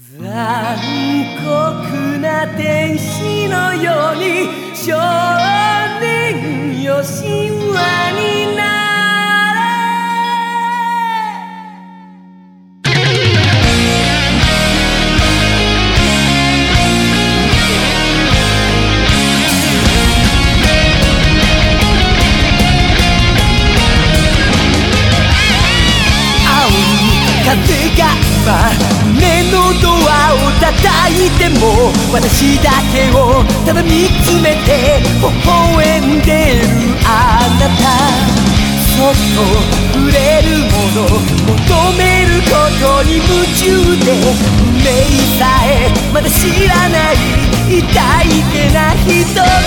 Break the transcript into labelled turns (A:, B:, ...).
A: 残酷な天使のように少年よ神話にな青い風が今胸のドアを叩いても私だけをただ見つめて微笑んでるあなた。そっと触れるもの求めることに夢中で運命さえまだ知らない痛い手な人。